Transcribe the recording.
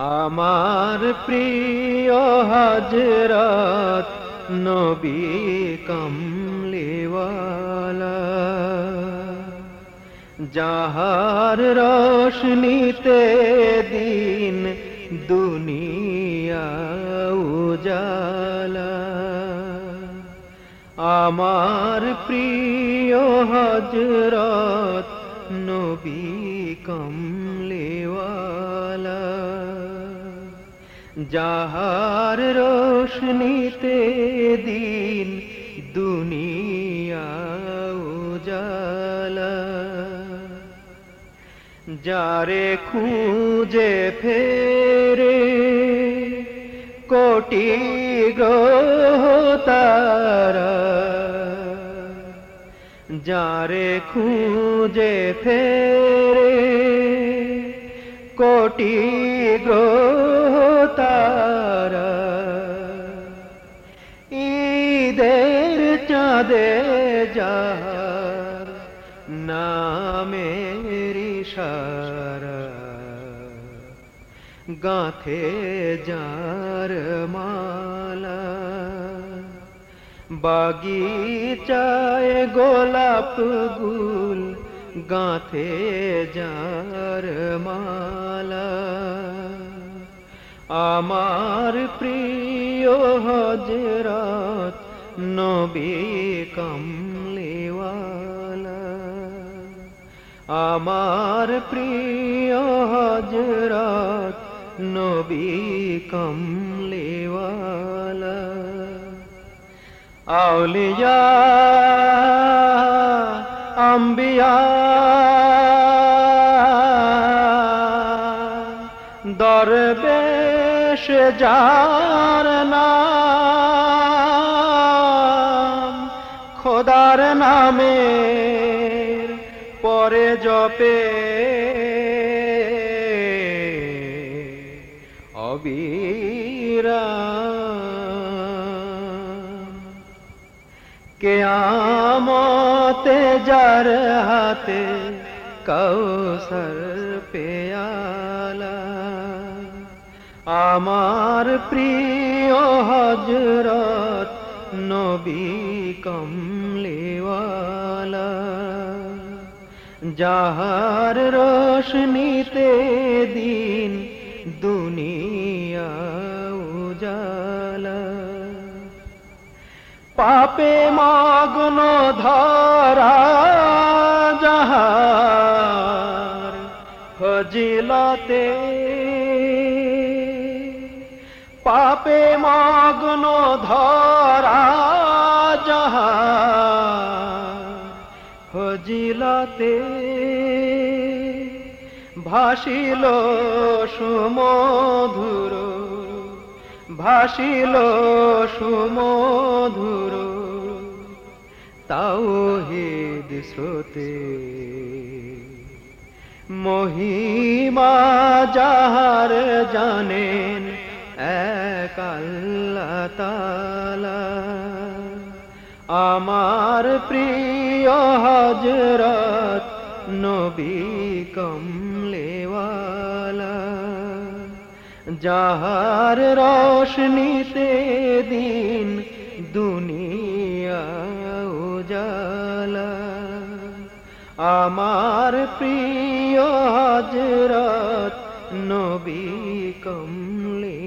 আমার প্রিয় হজরত, নবী কমলিওয়ালা। যাহার রোশনীতে দিন দুনিয়া উজালা। আমার প্রিয় হজরত, নবী কমলেওয়ালা। যাহার রোশনীতে দিন দুনিয়া উজালা যারে খুঁজে ফেরে কোটি গ্রহ তারা। যারে খুঁজে ফেরে কোটি গ্রহ চাঁদে যার নামের ইশারা। গাথে যার মালা, বাগিচায় গোলাপ গুল গাথে যার মালা। আমার প্রিয় হজরত নবী কমলিওয়ালা আমার প্রিয় হজরত নবী কমলিওয়ালা। আউলিয়া আম্বিয়া দরবেশ যার নাম খোদার নামে পরে জপে। অবিরাম কেয়ামতে যার হাতে কৌসর পেয়ালা আমার প্রিয় হজরত নবী কমলেওয়ালা, যাহার রোশনীতে দিন দুনিয়া উজালা। পাপে মগ্ন ধরা যাহার ফজিলতে, পাপে মগ্ন ধরা ফজিলতে ভাসিল সুমধুর ভাসিল সুমধুর তাওহিদ স্রোতে। মহিমা যাহার জানেন এক তালা আমার প্রিয় হজরত নবী কমলেওয়ালা, যাহার রোশনীতে দিন দুনিয়া উজালা। আমার প্রিয় হজরত নবী কমলে